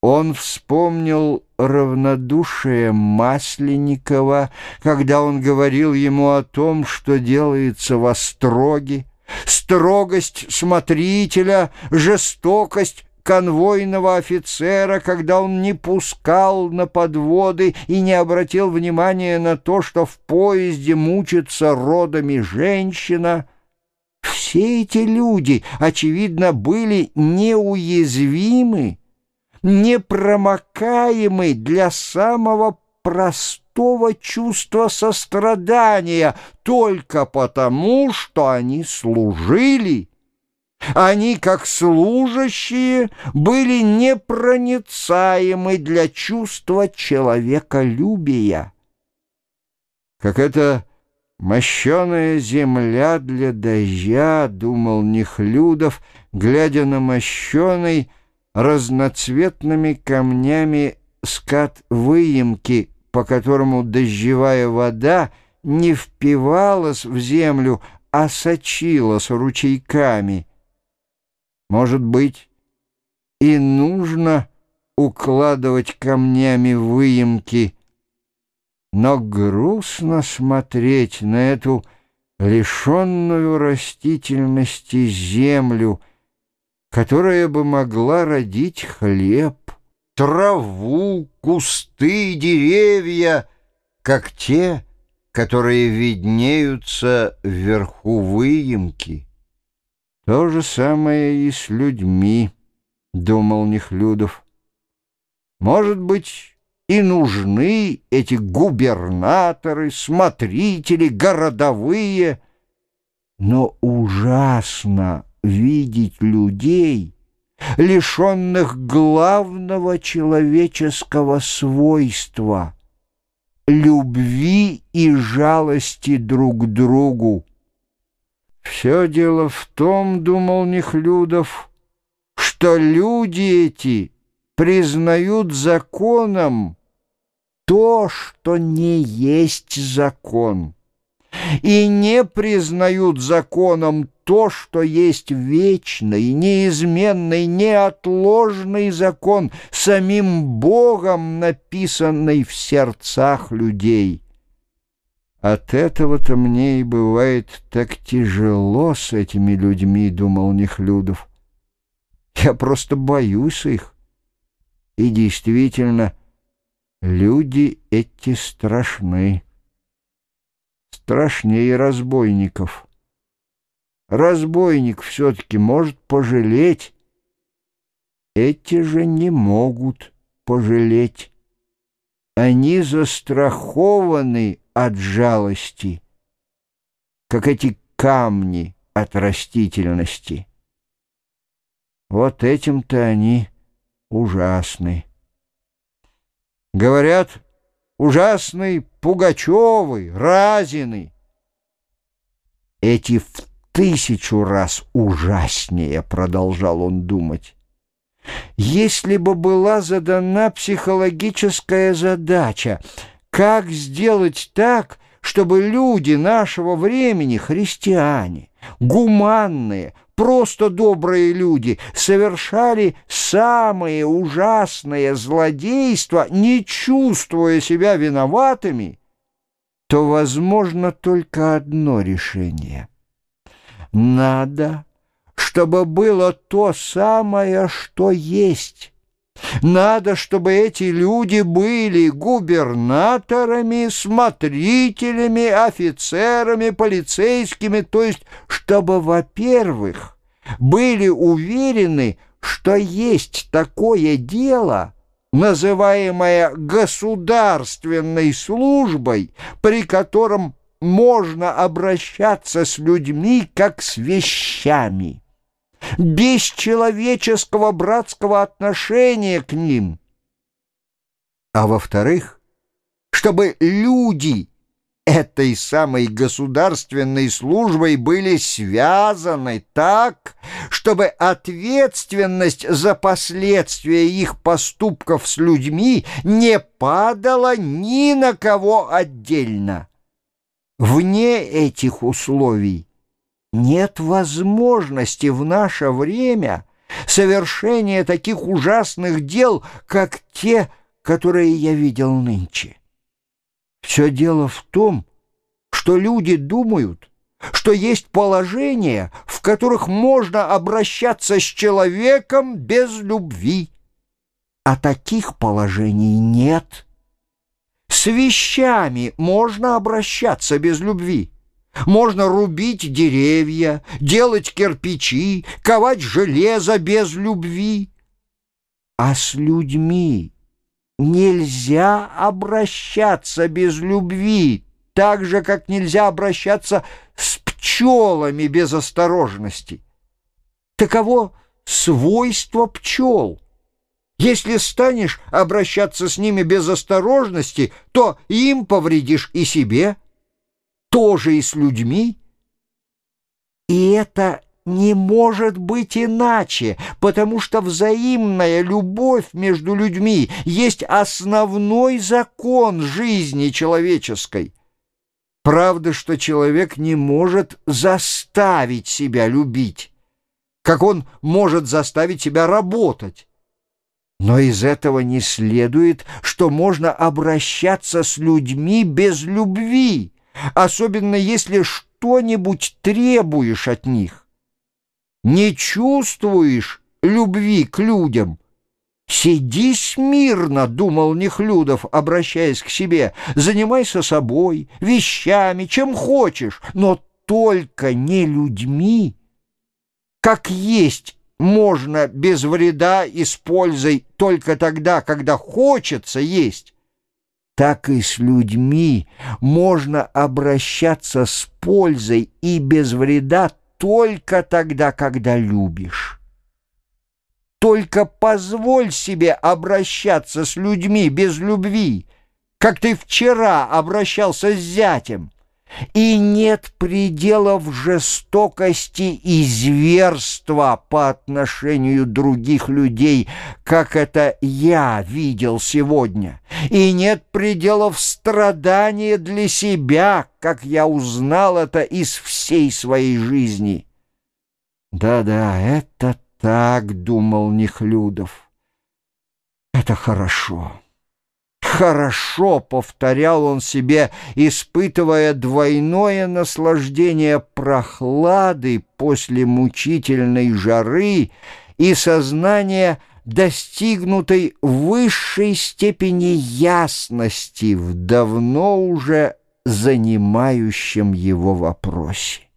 Он вспомнил равнодушие Масленникова, когда он говорил ему о том, что делается во строге, строгость смотрителя, жестокость конвойного офицера, когда он не пускал на подводы и не обратил внимания на то, что в поезде мучится родами женщина. Все эти люди, очевидно, были неуязвимы, непромокаемы для самого простого чувства сострадания только потому, что они служили. Они, как служащие, были непроницаемы для чувства человеколюбия. Как это мощеная земля для дождя, думал Нехлюдов, глядя на мощеный разноцветными камнями скат выемки, по которому дождевая вода не впивалась в землю, а сочилась ручейками. Может быть, и нужно укладывать камнями выемки, но грустно смотреть на эту лишенную растительности землю, которая бы могла родить хлеб, траву, кусты, деревья, как те, которые виднеются вверху выемки. То же самое и с людьми, — думал Нехлюдов. Может быть, и нужны эти губернаторы, смотрители, городовые, но ужасно видеть людей, лишенных главного человеческого свойства — любви и жалости друг к другу. Все дело в том, думал Нехлюдов, что люди эти признают законом то, что не есть закон, и не признают законом то, что есть вечный, неизменный, неотложный закон, самим Богом написанный в сердцах людей. От этого-то мне и бывает так тяжело с этими людьми, думал Нехлюдов. Я просто боюсь их. И действительно, люди эти страшны. Страшнее разбойников. Разбойник все-таки может пожалеть. Эти же не могут пожалеть. Они застрахованы от жалости, как эти камни от растительности. Вот этим-то они ужасны. Говорят, ужасный Пугачевый, Разины. Эти в тысячу раз ужаснее, продолжал он думать. Если бы была задана психологическая задача — как сделать так, чтобы люди нашего времени, христиане, гуманные, просто добрые люди, совершали самые ужасные злодейства, не чувствуя себя виноватыми, то возможно только одно решение. Надо, чтобы было то самое, что есть, надо, чтобы эти люди были губернаторами, смотрителями, офицерами, полицейскими, то есть, чтобы, во-первых, были уверены, что есть такое дело, называемое государственной службой, при котором можно обращаться с людьми как с вещами без человеческого братского отношения к ним. А во-вторых, чтобы люди этой самой государственной службой были связаны так, чтобы ответственность за последствия их поступков с людьми не падала ни на кого отдельно. Вне этих условий нет возможности в наше время совершение таких ужасных дел, как те, которые я видел нынче. Все дело в том, что люди думают, что есть положения, в которых можно обращаться с человеком без любви. А таких положений нет. С вещами можно обращаться без любви. Можно рубить деревья, делать кирпичи, ковать железо без любви. А с людьми нельзя обращаться без любви, так же, как нельзя обращаться с пчелами без осторожности. Таково свойство пчел. Если станешь обращаться с ними без осторожности, то им повредишь и себе, тоже и с людьми. И это не может быть иначе, потому что взаимная любовь между людьми есть основной закон жизни человеческой. Правда, что человек не может заставить себя любить, как он может заставить себя работать. Но из этого не следует, что можно обращаться с людьми без любви, особенно если что-нибудь требуешь от них. Не чувствуешь любви к людям — «Сиди смирно», — думал Нехлюдов, обращаясь к себе, «занимайся собой, вещами, чем хочешь, но только не людьми. Как есть можно без вреда и с пользой только тогда, когда хочется есть, так и с людьми можно обращаться с пользой и без вреда только тогда, когда любишь». Только позволь себе обращаться с людьми без любви, как ты вчера обращался с зятем. И нет пределов жестокости и зверства по отношению других людей, как это я видел сегодня. И нет пределов страдания для себя, как я узнал это из всей своей жизни. Да-да, это так думал Нехлюдов. Это хорошо. Хорошо, повторял он себе, испытывая двойное наслаждение прохлады после мучительной жары и сознание достигнутой высшей степени ясности в давно уже занимающем его вопросе.